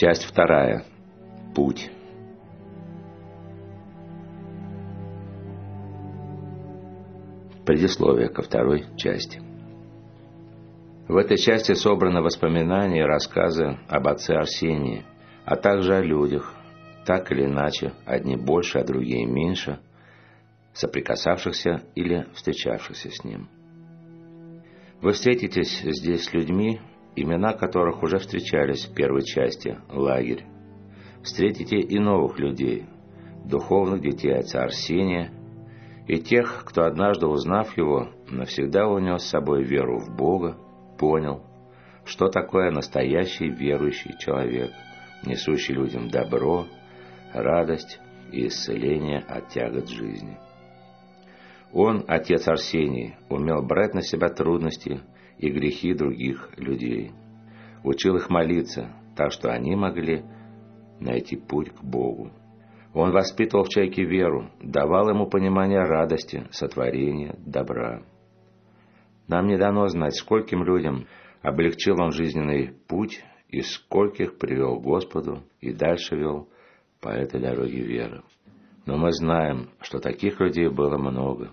Часть вторая. Путь. Предисловие ко второй части. В этой части собраны воспоминания и рассказы об отце Арсении, а также о людях, так или иначе, одни больше, а другие меньше, соприкасавшихся или встречавшихся с ним. Вы встретитесь здесь с людьми, имена которых уже встречались в первой части «Лагерь». Встретите и новых людей, духовных детей отца Арсения, и тех, кто однажды, узнав его, навсегда унес с собой веру в Бога, понял, что такое настоящий верующий человек, несущий людям добро, радость и исцеление от тягот жизни. Он, отец Арсений, умел брать на себя трудности и грехи других людей. Учил их молиться, так что они могли найти путь к Богу. Он воспитывал в человеке веру, давал ему понимание радости, сотворения, добра. Нам не дано знать, скольким людям облегчил он жизненный путь и скольких привел к Господу и дальше вел по этой дороге веры. Но мы знаем, что таких людей было много,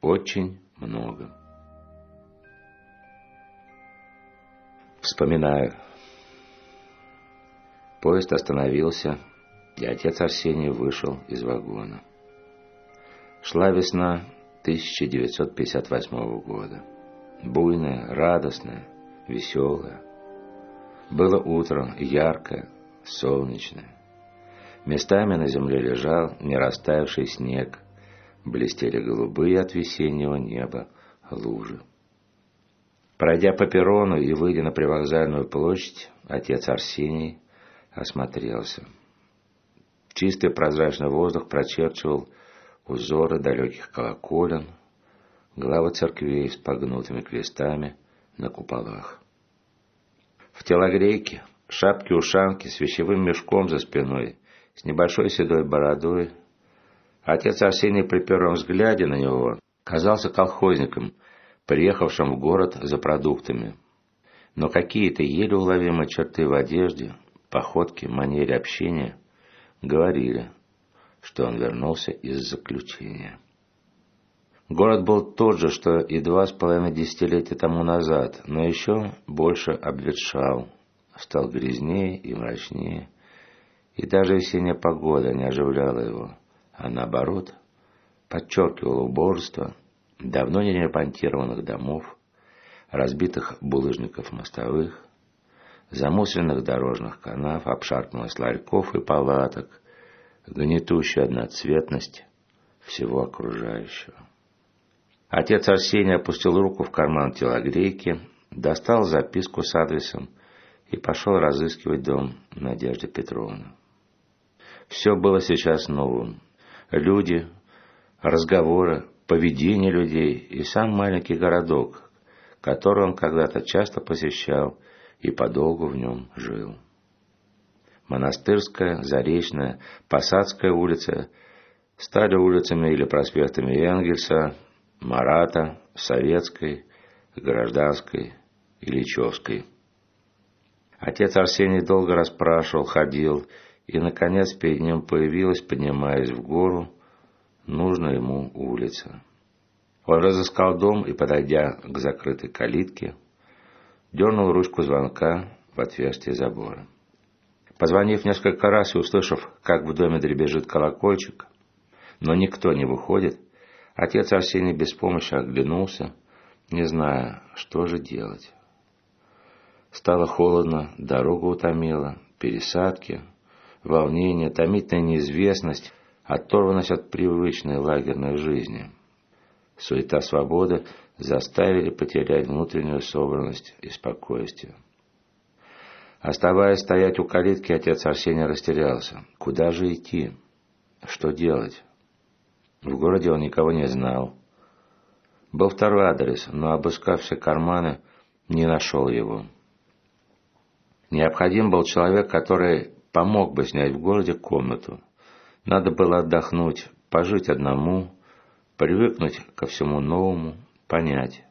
очень много. Вспоминаю. Поезд остановился, и отец Арсений вышел из вагона. Шла весна 1958 года. Буйная, радостная, веселая. Было утро яркое, солнечное. Местами на земле лежал не растаявший снег, блестели голубые от весеннего неба лужи. Пройдя по перрону и выйдя на привокзальную площадь, отец Арсений осмотрелся. Чистый прозрачный воздух прочерчивал узоры далеких колоколен, главы церквей с погнутыми крестами на куполах. В телогрейке, шапке-ушанке с вещевым мешком за спиной, с небольшой седой бородой, отец Арсений при первом взгляде на него казался колхозником – приехавшим в город за продуктами. Но какие-то еле уловимые черты в одежде, походке, манере общения говорили, что он вернулся из заключения. Город был тот же, что и два с половиной десятилетия тому назад, но еще больше обветшал, стал грязнее и мрачнее, и даже весенняя погода не оживляла его, а наоборот подчеркивала убожество – давно не ремонтированных домов, разбитых булыжников мостовых, замусленных дорожных канав, обшарпанных ларьков и палаток, гнетущая одноцветность всего окружающего. Отец Арсений опустил руку в карман телогрейки, достал записку с адресом и пошел разыскивать дом Надежды Петровны. Все было сейчас новым. Люди, разговоры, поведение людей и сам маленький городок, который он когда-то часто посещал и подолгу в нем жил. Монастырская, Заречная, Посадская улица стали улицами или проспектами Энгельса, Марата, Советской, Гражданской и Личевской. Отец Арсений долго расспрашивал, ходил, и, наконец, перед ним появилась, поднимаясь в гору, нужна ему улица. Он разыскал дом и, подойдя к закрытой калитке, дернул ручку звонка в отверстие забора. Позвонив несколько раз и услышав, как в доме дребезжит колокольчик, но никто не выходит, отец Арсений без помощи оглянулся, не зная, что же делать. Стало холодно, дорога утомила, пересадки, волнение, томительная неизвестность оторванность от привычной лагерной жизни. Суета свободы заставили потерять внутреннюю собранность и спокойствие. Оставаясь стоять у калитки, отец Арсений растерялся. Куда же идти? Что делать? В городе он никого не знал. Был второй адрес, но, обыскав все карманы, не нашел его. Необходим был человек, который помог бы снять в городе комнату. Надо было отдохнуть, пожить одному, привыкнуть ко всему новому, понять,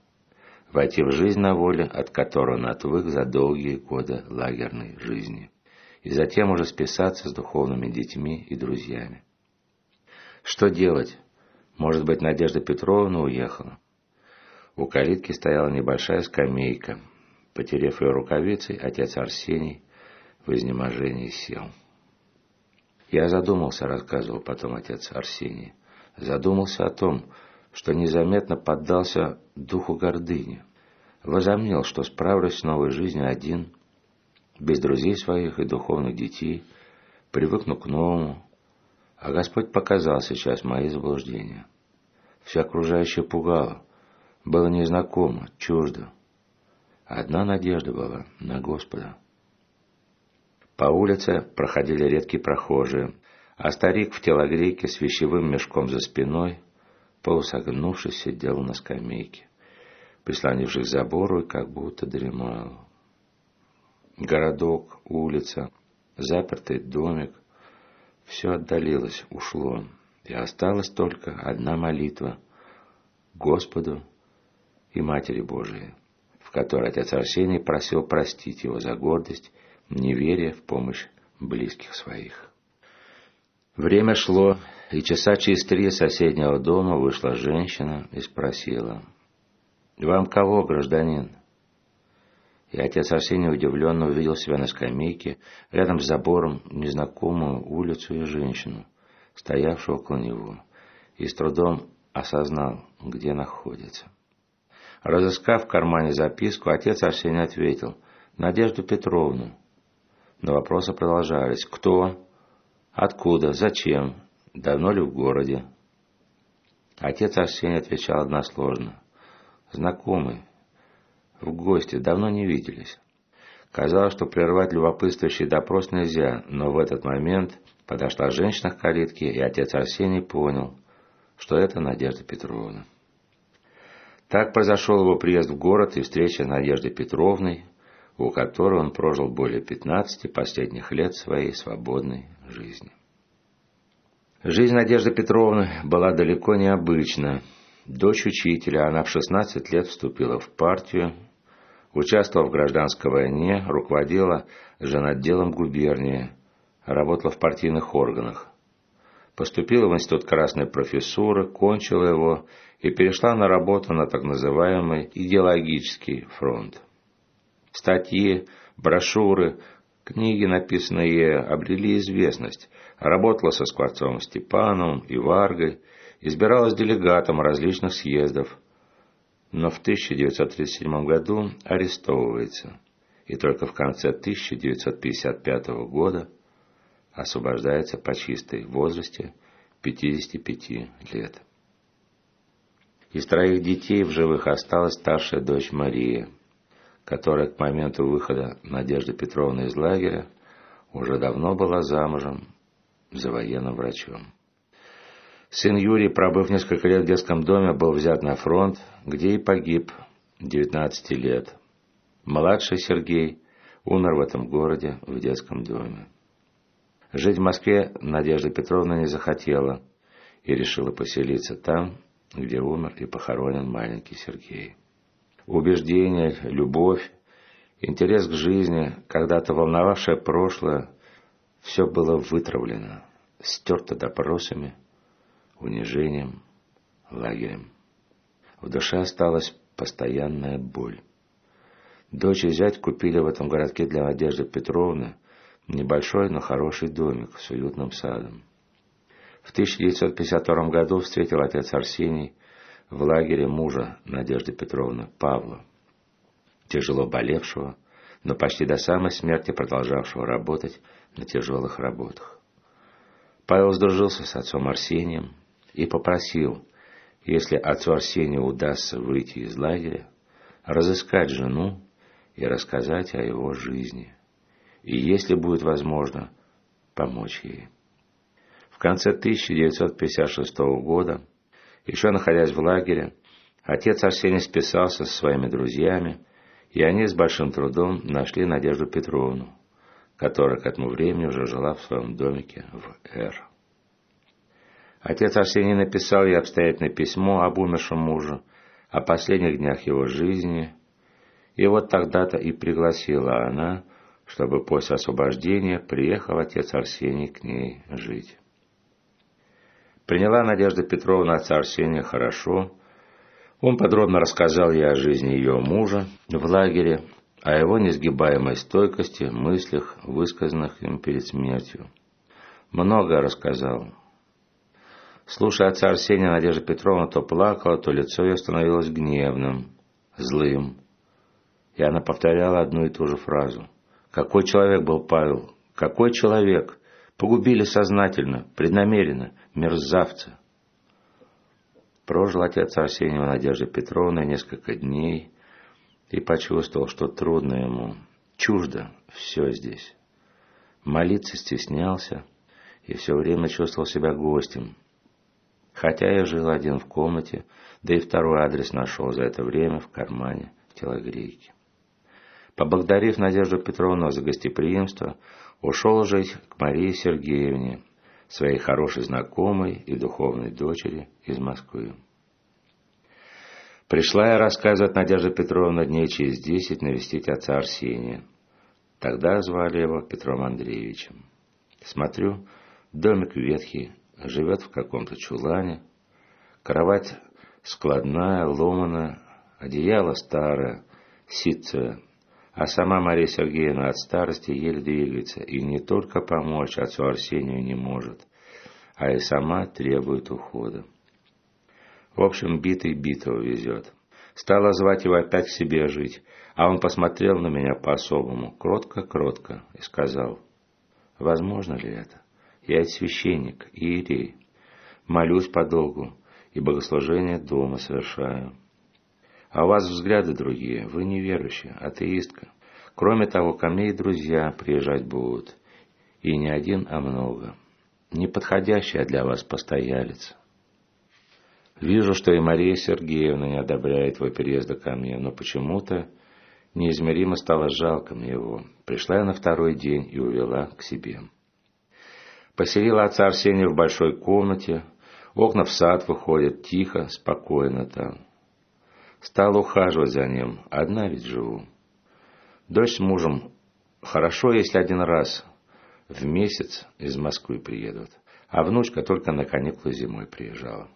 войти в жизнь на воле, от которой он отвык за долгие годы лагерной жизни. и затем уже списаться с духовными детьми и друзьями. Что делать? Может быть, Надежда Петровна уехала? У калитки стояла небольшая скамейка. Потерев ее рукавицей, отец Арсений в изнеможении сел. Я задумался, рассказывал потом отец Арсений, задумался о том, что незаметно поддался духу гордыни. Возомнил, что справлюсь с новой жизнью один, без друзей своих и духовных детей, привыкну к новому, а Господь показал сейчас мои заблуждения. Все окружающее пугало, было незнакомо, чуждо. Одна надежда была на Господа. По улице проходили редкие прохожие, а старик в телогрейке с вещевым мешком за спиной, полусогнувшись, сидел на скамейке, прислонившись к забору и как будто дремал. Городок, улица, запертый домик — все отдалилось, ушло, и осталась только одна молитва — Господу и Матери Божией, в которой отец Арсений просил простить его за гордость неверие в помощь близких своих. Время шло, и часа через три соседнего дома вышла женщина и спросила, «Вам кого, гражданин?» И отец Арсений удивленно увидел себя на скамейке, рядом с забором, незнакомую улицу и женщину, стоявшую около него, и с трудом осознал, где находится. Разыскав в кармане записку, отец Арсений ответил, «Надежду Петровну». Но вопросы продолжались. Кто? Откуда? Зачем? Давно ли в городе? Отец Арсений отвечал односложно. Знакомый. В гости. Давно не виделись. Казалось, что прервать любопытствующий допрос нельзя, но в этот момент подошла женщина к калитке, и отец Арсений понял, что это Надежда Петровна. Так произошел его приезд в город и встреча с Надеждой Петровной, у которой он прожил более 15 последних лет своей свободной жизни. Жизнь Надежды Петровны была далеко не обычна. Дочь учителя, она в 16 лет вступила в партию, участвовала в гражданской войне, руководила женотделом губернии, работала в партийных органах. Поступила в Институт Красной Профессуры, кончила его и перешла на работу на так называемый идеологический фронт. Статьи, брошюры, книги, написанные обрели известность. Работала со Скворцовым Степановым и Варгой, избиралась делегатом различных съездов, но в 1937 году арестовывается и только в конце 1955 года освобождается по чистой возрасте 55 лет. Из троих детей в живых осталась старшая дочь Мария – которая к моменту выхода Надежды Петровны из лагеря уже давно была замужем за военным врачом. Сын Юрий, пробыв несколько лет в детском доме, был взят на фронт, где и погиб 19 лет. Младший Сергей умер в этом городе в детском доме. Жить в Москве Надежда Петровна не захотела и решила поселиться там, где умер и похоронен маленький Сергей убеждения, любовь, интерес к жизни, когда-то волновавшее прошлое, все было вытравлено, стерто допросами, унижением, лагерем. В душе осталась постоянная боль. Дочь и зять купили в этом городке для Надежды Петровны небольшой, но хороший домик с уютным садом. В 1952 году встретил отец Арсений в лагере мужа Надежды Петровны, Павла, тяжело болевшего, но почти до самой смерти продолжавшего работать на тяжелых работах. Павел сдружился с отцом Арсением и попросил, если отцу Арсению удастся выйти из лагеря, разыскать жену и рассказать о его жизни, и, если будет возможно, помочь ей. В конце 1956 года еще находясь в лагере, отец Арсений списался со своими друзьями, и они с большим трудом нашли Надежду Петровну, которая к этому времени уже жила в своем домике в Р. Отец Арсений написал ей обстоятельное письмо об умершем муже, о последних днях его жизни, и вот тогда-то и пригласила она чтобы после освобождения приехал отец Арсений к ней жить. Приняла Надежда Петровна отца Арсения хорошо. Он подробно рассказал ей о жизни ее мужа в лагере, о его несгибаемой стойкости, мыслях, высказанных им перед смертью. Много рассказал. Слушая отца Арсения, Надежда Петровна то плакала, то лицо ее становилось гневным, злым. И она повторяла одну и ту же фразу. Какой человек был Павел? Какой человек? Погубили сознательно, преднамеренно, мерзавца. Прожил отец Арсеньева Надежда Петровна несколько дней и почувствовал, что трудно ему, чуждо все здесь. Молиться стеснялся и все время чувствовал себя гостем. Хотя я жил один в комнате, да и второй адрес нашел за это время в кармане телогрейки. Поблагодарив Надежду Петровну за гостеприимство, ушел жить к Марии Сергеевне, своей хорошей знакомой и духовной дочери из Москвы. Пришла я, рассказывать Надежда Петровна, дней через десять навестить отца Арсения. Тогда звали его Петром Андреевичем. Смотрю, домик ветхий, живет в каком-то чулане, кровать складная, ломаная, одеяло старое, ситцевое, а сама Мария Сергеевна от старости еле двигается и не только помочь отцу Арсению не может, а и сама требует ухода. В общем, битый битого везет. Стала звать его опять к себе жить, а он посмотрел на меня по-особому, кротко-кротко, и сказал, «Возможно ли это? Я ведь священник, иерей, молюсь подолгу и богослужение дома совершаю». А у вас взгляды другие, вы неверующие, атеистка. Кроме того, ко мне и друзья приезжать будут. И не один, а много. Неподходящая для вас постоялец. Вижу, что и Мария Сергеевна не одобряет его переезда ко мне, но почему-то неизмеримо стало жалко мне его. Пришла я на второй день и увела к себе. Поселила отца Арсения в большой комнате, окна в сад выходят, тихо, спокойно там. Стал ухаживать за ним, одна ведь живу. Дочь с мужем хорошо, если один раз в месяц из Москвы приедут, а внучка только на каникулы зимой приезжала.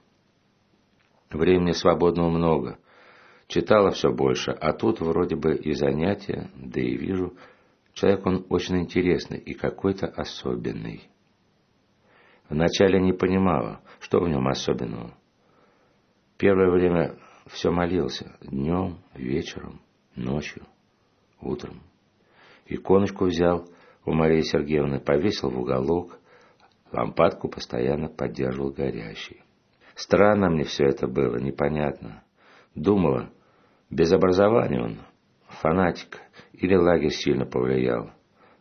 Времени свободного много. Читала все больше, а тут вроде бы и занятия, да и вижу, человек он очень интересный и какой-то особенный. Вначале не понимала, что в нем особенного. Первое время все молился днем, вечером, ночью, утром. Иконочку взял у Марии Сергеевны, повесил в уголок, лампадку постоянно поддерживал горящей. Странно мне все это было, непонятно. Думала, без образования он, фанатик, или лагерь сильно повлиял,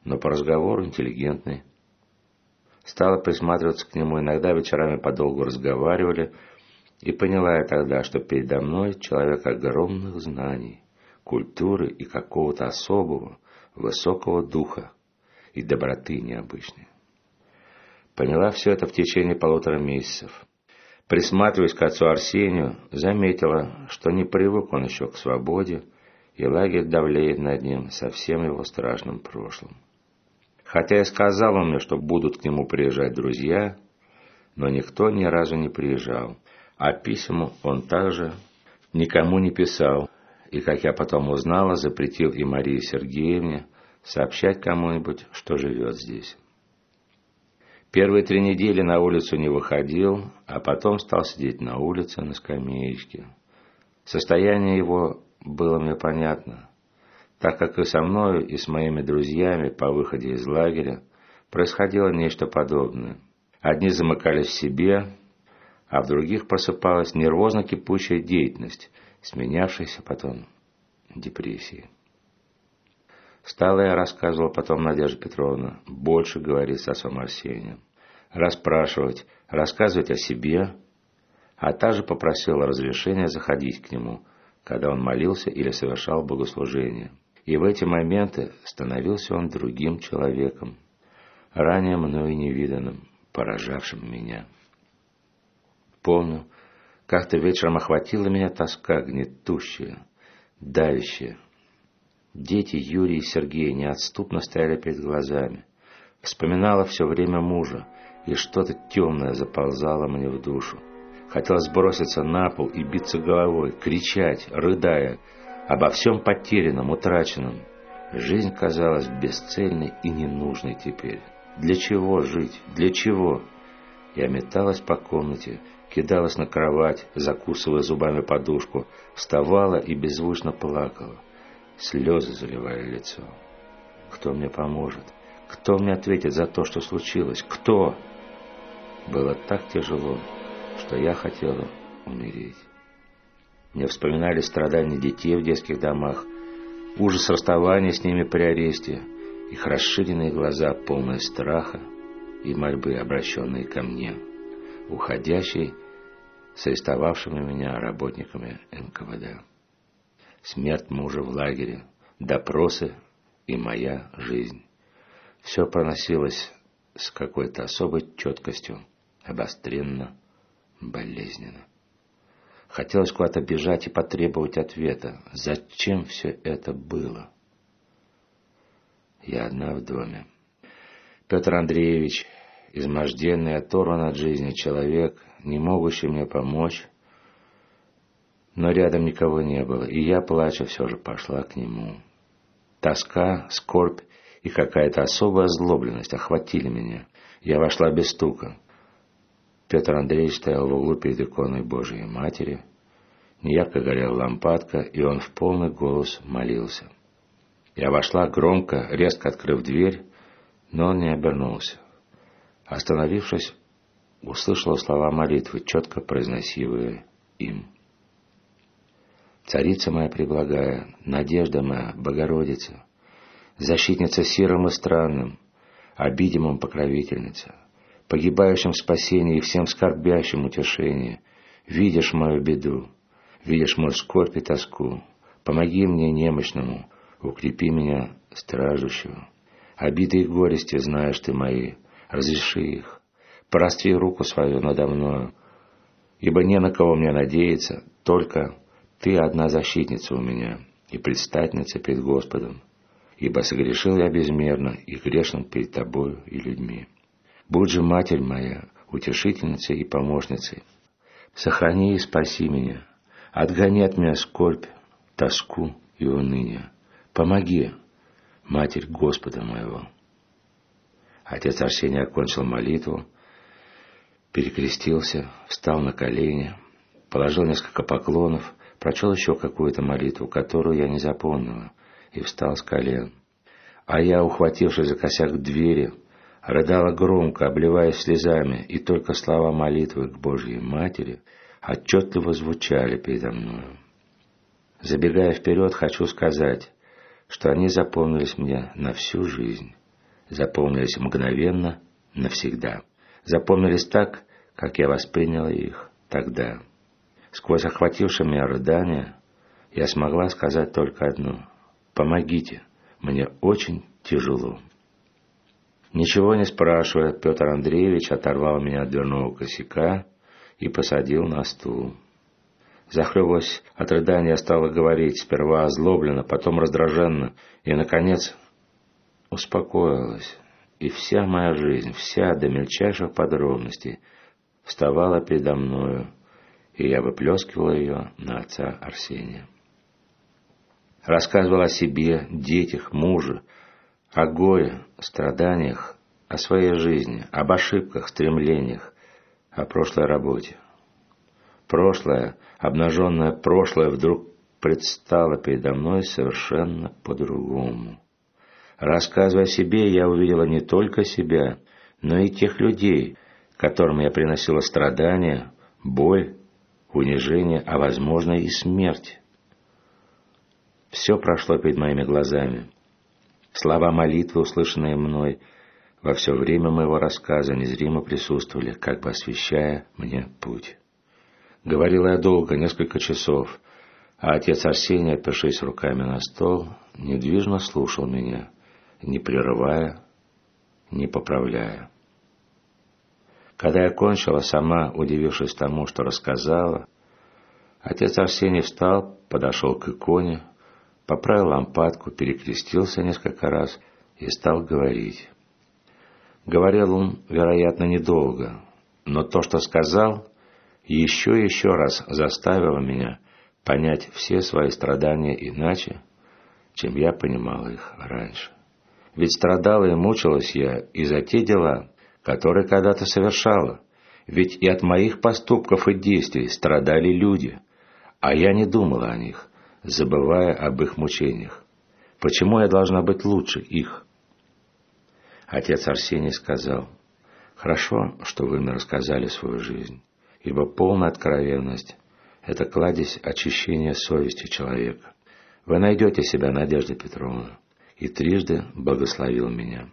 но по разговору интеллигентный. Стала присматриваться к нему, иногда вечерами подолгу разговаривали, и поняла я тогда, что передо мной человек огромных знаний, культуры и какого-то особого, высокого духа и доброты необычной. Поняла все это в течение полутора месяцев. Присматриваясь к отцу Арсению, заметила, что не привык он еще к свободе, и лагерь давлеет над ним со всем его страшным прошлым. Хотя и сказал он мне, что будут к нему приезжать друзья, но никто ни разу не приезжал, а письма он также никому не писал, и, как я потом узнала, запретил и Марии Сергеевне сообщать кому-нибудь, что живет здесь. Первые три недели на улицу не выходил, а потом стал сидеть на улице на скамеечке. Состояние его было мне понятно, так как и со мною, и с моими друзьями по выходе из лагеря происходило нечто подобное. Одни замыкались в себе, а в других просыпалась нервозно кипучая деятельность, сменявшаяся потом депрессией. Стала я рассказывала потом Надежда Петровна, больше говорить с отцом Арсением, расспрашивать, рассказывать о себе, а также попросила разрешения заходить к нему, когда он молился или совершал богослужение. И в эти моменты становился он другим человеком, ранее мною невиданным, поражавшим меня. Помню, как-то вечером охватила меня тоска гнетущая, давящая. Дети Юрий и Сергей неотступно стояли перед глазами. Вспоминала все время мужа, и что-то темное заползало мне в душу. Хотелось броситься на пол и биться головой, кричать, рыдая, обо всем потерянном, утраченном. Жизнь казалась бесцельной и ненужной теперь. Для чего жить? Для чего? Я металась по комнате, кидалась на кровать, закусывая зубами подушку, вставала и беззвучно плакала. Слезы заливали лицо. Кто мне поможет? Кто мне ответит за то, что случилось? Кто? Было так тяжело, что я хотела умереть. Мне вспоминали страдания детей в детских домах, ужас расставания с ними при аресте, их расширенные глаза, полные страха и мольбы, обращенные ко мне, уходящей с арестовавшими меня работниками НКВД смерть мужа в лагере, допросы и моя жизнь. Все проносилось с какой-то особой четкостью, обостренно, болезненно. Хотелось куда-то бежать и потребовать ответа. Зачем все это было? Я одна в доме. Петр Андреевич, изможденный, оторван от жизни человек, не могущий мне помочь, но рядом никого не было, и я, плача, все же пошла к нему. Тоска, скорбь и какая-то особая озлобленность охватили меня. Я вошла без стука. Петр Андреевич стоял в углу перед иконой Божией Матери. Неярко горела лампадка, и он в полный голос молился. Я вошла громко, резко открыв дверь, но он не обернулся. Остановившись, услышала слова молитвы, четко произносимые им. Царица моя преблагая, надежда моя, Богородица, защитница сиром и странным, обидимым покровительница, погибающим спасение и всем скорбящим утешение, видишь мою беду, видишь мой скорбь и тоску, помоги мне немощному, укрепи меня стражущего. Обиды и горести знаешь ты мои, разреши их, простри руку свою надо мною, ибо не на кого мне надеяться, только ты одна защитница у меня и предстательница перед Господом, ибо согрешил я безмерно и грешен перед тобою и людьми. Будь же, Матерь моя, утешительницей и помощницей. Сохрани и спаси меня, отгони от меня скорбь, тоску и уныние. Помоги, Матерь Господа моего. Отец Арсений окончил молитву, перекрестился, встал на колени, положил несколько поклонов прочел еще какую-то молитву, которую я не запомнила, и встал с колен. А я, ухватившись за косяк двери, рыдала громко, обливаясь слезами, и только слова молитвы к Божьей Матери отчетливо звучали передо мною. Забегая вперед, хочу сказать, что они запомнились мне на всю жизнь, запомнились мгновенно, навсегда, запомнились так, как я восприняла их тогда. Сквозь охватившее меня рыдание я смогла сказать только одно. «Помогите, мне очень тяжело». Ничего не спрашивая, Петр Андреевич оторвал меня от дверного косяка и посадил на стул. Захлебываясь от рыдания, я стала говорить, сперва озлобленно, потом раздраженно, и, наконец, успокоилась. И вся моя жизнь, вся до мельчайших подробностей, вставала передо мною, и я выплескивала ее на отца Арсения. Рассказывала о себе, детях, муже, о горе, страданиях, о своей жизни, об ошибках, стремлениях, о прошлой работе. Прошлое, обнаженное прошлое вдруг предстало передо мной совершенно по-другому. Рассказывая о себе, я увидела не только себя, но и тех людей, которым я приносила страдания, боль унижение, а возможно и смерть. Все прошло перед моими глазами. Слова молитвы, услышанные мной, во все время моего рассказа незримо присутствовали, как бы освещая мне путь. Говорила я долго, несколько часов, а отец Арсений, опершись руками на стол, недвижно слушал меня, не прерывая, не поправляя. Когда я кончила, сама удивившись тому, что рассказала, отец Арсений встал, подошел к иконе, поправил лампадку, перекрестился несколько раз и стал говорить. Говорил он, вероятно, недолго, но то, что сказал, еще и еще раз заставило меня понять все свои страдания иначе, чем я понимал их раньше. Ведь страдала и мучилась я и за те дела, которые когда-то совершала. Ведь и от моих поступков и действий страдали люди, а я не думала о них, забывая об их мучениях. Почему я должна быть лучше их? Отец Арсений сказал, «Хорошо, что вы мне рассказали свою жизнь, ибо полная откровенность – это кладезь очищения совести человека. Вы найдете себя, Надежда Петровна, и трижды благословил меня».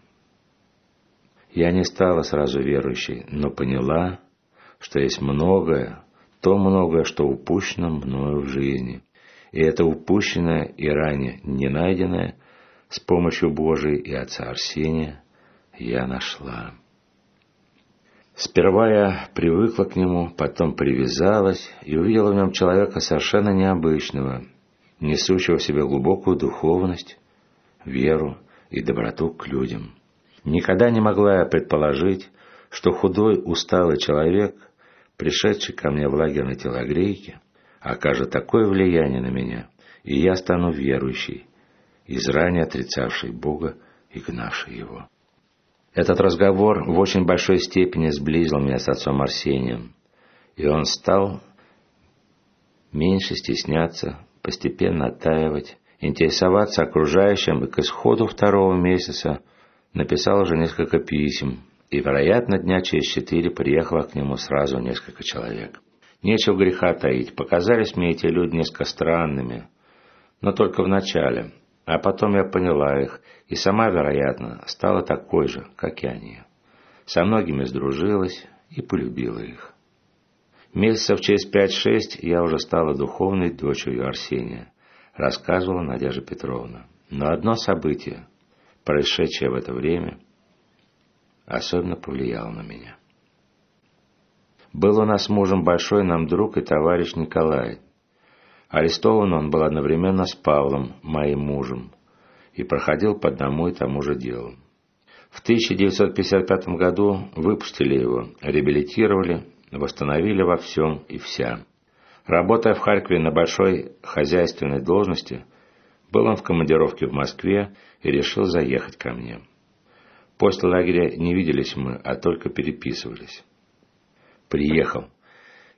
Я не стала сразу верующей, но поняла, что есть многое, то многое, что упущено мною в жизни. И это упущенное и ранее не найденное с помощью Божией и Отца Арсения я нашла. Сперва я привыкла к нему, потом привязалась и увидела в нем человека совершенно необычного, несущего в себе глубокую духовность, веру и доброту к людям. Никогда не могла я предположить, что худой, усталый человек, пришедший ко мне в лагерь на телогрейке, окажет такое влияние на меня, и я стану верующей, из ранее отрицавшей Бога и гнавшей Его. Этот разговор в очень большой степени сблизил меня с отцом Арсением, и он стал меньше стесняться, постепенно оттаивать, интересоваться окружающим, и к исходу второго месяца написал уже несколько писем, и, вероятно, дня через четыре приехало к нему сразу несколько человек. Нечего греха таить, показались мне эти люди несколько странными, но только в начале – а потом я поняла их, и сама, вероятно, стала такой же, как и они. Со многими сдружилась и полюбила их. Месяцев через пять-шесть я уже стала духовной дочерью Арсения, рассказывала Надежда Петровна. Но одно событие, происшедшее в это время, особенно повлияло на меня. Был у нас мужем большой нам друг и товарищ Николай, Арестован он был одновременно с Павлом, моим мужем, и проходил по одному и тому же делу. В 1955 году выпустили его, реабилитировали, восстановили во всем и вся. Работая в Харькове на большой хозяйственной должности, был он в командировке в Москве и решил заехать ко мне. После лагеря не виделись мы, а только переписывались. Приехал.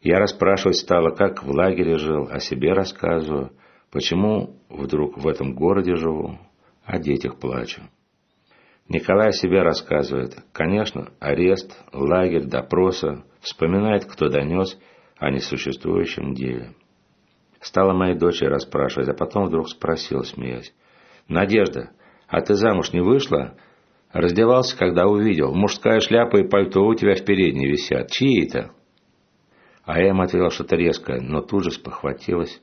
Я расспрашивать стала, как в лагере жил, о себе рассказываю, почему вдруг в этом городе живу, о детях плачу. Николай о себе рассказывает. Конечно, арест, лагерь, допроса, вспоминает, кто донес о несуществующем деле. Стала моей дочери расспрашивать, а потом вдруг спросил, смеясь. «Надежда, а ты замуж не вышла?» Раздевался, когда увидел. Мужская шляпа и пальто у тебя в передней висят. Чьи это? А я им ответила что-то резкое, но тут же спохватилась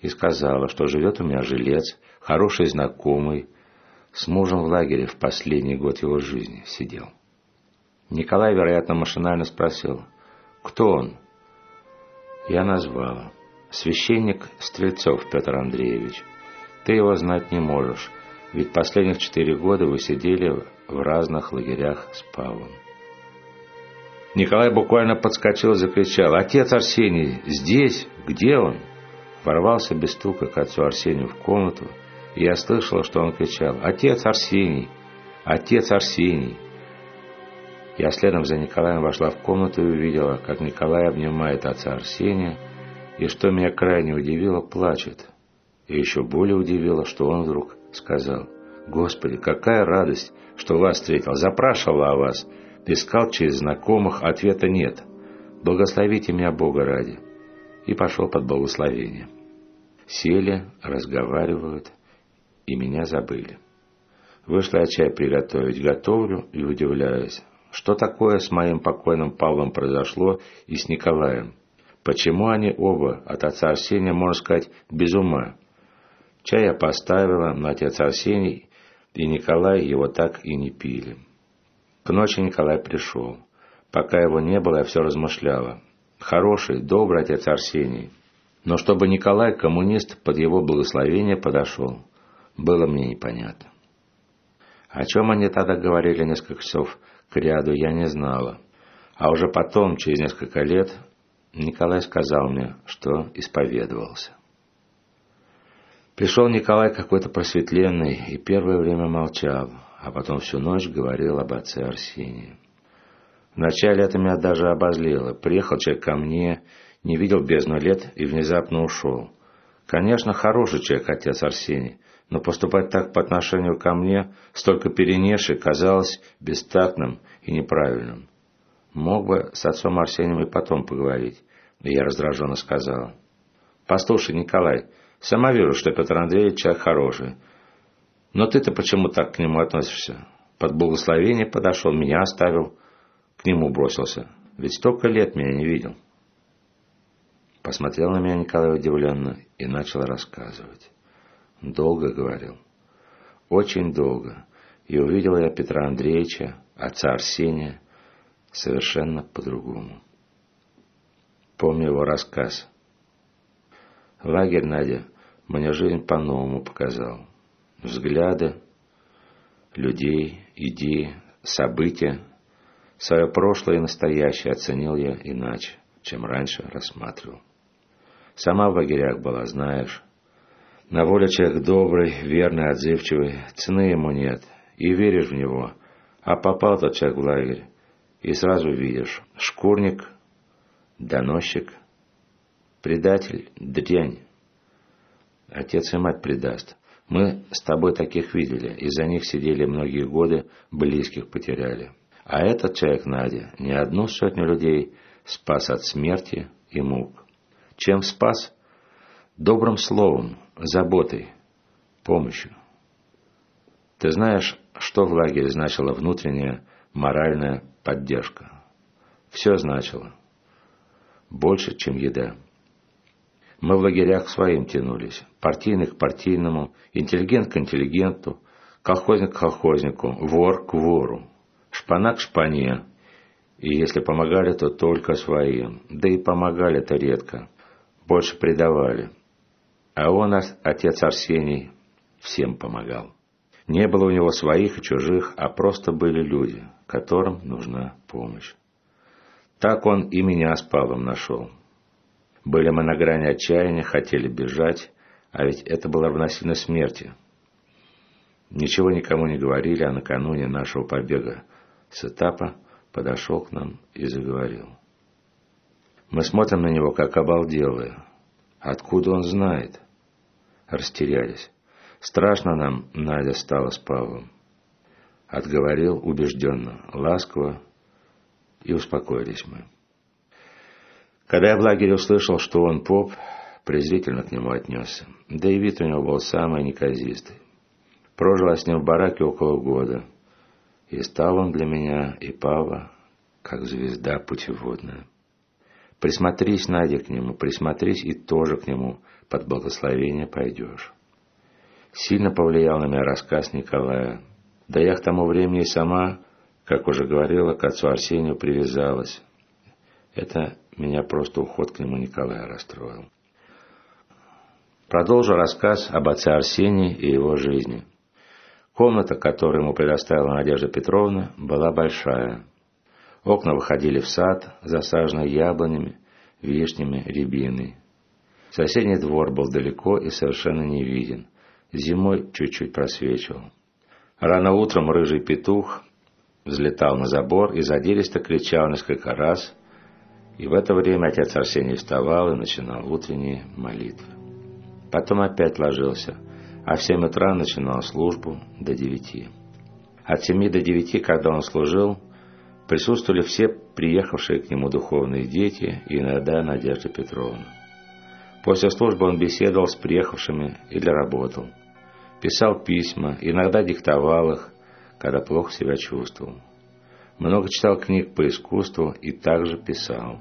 и сказала, что живет у меня жилец, хороший знакомый, с мужем в лагере в последний год его жизни сидел. Николай, вероятно, машинально спросил, кто он? Я назвала. Священник Стрельцов Петр Андреевич. Ты его знать не можешь, ведь последних четыре года вы сидели в разных лагерях с Павлом. Николай буквально подскочил и закричал. «Отец Арсений! Здесь? Где он?» Ворвался без стука к отцу Арсению в комнату, и я слышала, что он кричал. «Отец Арсений! Отец Арсений!» Я следом за Николаем вошла в комнату и увидела, как Николай обнимает отца Арсения, и, что меня крайне удивило, плачет. И еще более удивило, что он вдруг сказал, «Господи, какая радость, что вас встретил! Запрашивал о вас!» Искал через знакомых, ответа нет. Благословите меня Бога ради. И пошел под благословение. Сели, разговаривают, и меня забыли. Вышла я чай приготовить, готовлю и удивляюсь, что такое с моим покойным Павлом произошло и с Николаем. Почему они оба, от отца Арсения, можно сказать, без ума? Чай я поставила, но отец Арсений и Николай его так и не пили. К ночи Николай пришел. Пока его не было, я все размышляла. Хороший, добрый отец Арсений. Но чтобы Николай, коммунист, под его благословение подошел, было мне непонятно. О чем они тогда говорили несколько часов к ряду, я не знала. А уже потом, через несколько лет, Николай сказал мне, что исповедовался. Пришел Николай какой-то просветленный и первое время молчал, а потом всю ночь говорил об отце Арсении. Вначале это меня даже обозлило. Приехал человек ко мне, не видел бездну лет и внезапно ушел. Конечно, хороший человек отец Арсений, но поступать так по отношению ко мне, столько перенесший, казалось бестактным и неправильным. Мог бы с отцом Арсением и потом поговорить, и я раздраженно сказала. «Послушай, Николай, сама вижу, что Петр Андреевич человек хороший, но ты-то почему так к нему относишься? Под благословение подошел, меня оставил, к нему бросился, ведь столько лет меня не видел». Посмотрел на меня Николай удивленно и начал рассказывать. Долго говорил. Очень долго. И увидел я Петра Андреевича, отца Арсения, совершенно по-другому. Помню его рассказ. Лагерь, Надя, мне жизнь по-новому показал. Взгляды, людей, идеи, события. Свое прошлое и настоящее оценил я иначе, чем раньше рассматривал. Сама в лагерях была, знаешь. На воле человек добрый, верный, отзывчивый, цены ему нет, и веришь в него. А попал тот человек в лагерь, и сразу видишь, шкурник, доносчик, предатель, дрянь. Отец и мать предаст. Мы с тобой таких видели, из-за них сидели многие годы, близких потеряли. А этот человек, Надя, не одну сотню людей спас от смерти и мук. Чем спас? Добрым словом, заботой, помощью. Ты знаешь, что в лагере значила внутренняя моральная поддержка? Все значило. Больше, чем еда. Мы в лагерях своим тянулись. Партийный к партийному, интеллигент к интеллигенту, колхозник к колхознику, вор к вору, шпана к шпане. И если помогали, то только своим. Да и помогали-то редко больше предавали. А он, отец Арсений, всем помогал. Не было у него своих и чужих, а просто были люди, которым нужна помощь. Так он и меня с Павлом нашел. Были мы на грани отчаяния, хотели бежать, а ведь это было равносильно смерти. Ничего никому не говорили, а накануне нашего побега с этапа подошел к нам и заговорил. Мы смотрим на него, как обалделые. Откуда он знает? Растерялись. Страшно нам Надя стала с Павлом. Отговорил убежденно, ласково, и успокоились мы. Когда я в лагере услышал, что он поп, презрительно к нему отнесся. Да и вид у него был самый неказистый. Прожила с ним в бараке около года. И стал он для меня и Павла, как звезда путеводная. Присмотрись, Надя, к нему, присмотрись и тоже к нему под благословение пойдешь. Сильно повлиял на меня рассказ Николая. Да я к тому времени сама, как уже говорила, к отцу Арсению привязалась. Это меня просто уход к нему Николая расстроил. Продолжу рассказ об отце Арсении и его жизни. Комната, которую ему предоставила Надежда Петровна, была большая. Окна выходили в сад, засаженный яблонями, вишнями, рябиной. Соседний двор был далеко и совершенно не виден. Зимой чуть-чуть просвечивал. Рано утром рыжий петух взлетал на забор и задиристо кричал несколько раз, и в это время отец Арсений вставал и начинал утренние молитвы. Потом опять ложился, а в семь утра начинал службу до девяти. От семи до девяти, когда он служил, Присутствовали все приехавшие к нему духовные дети и иногда Надежда Петровна. После службы он беседовал с приехавшими или работал. Писал письма, иногда диктовал их, когда плохо себя чувствовал. Много читал книг по искусству и также писал.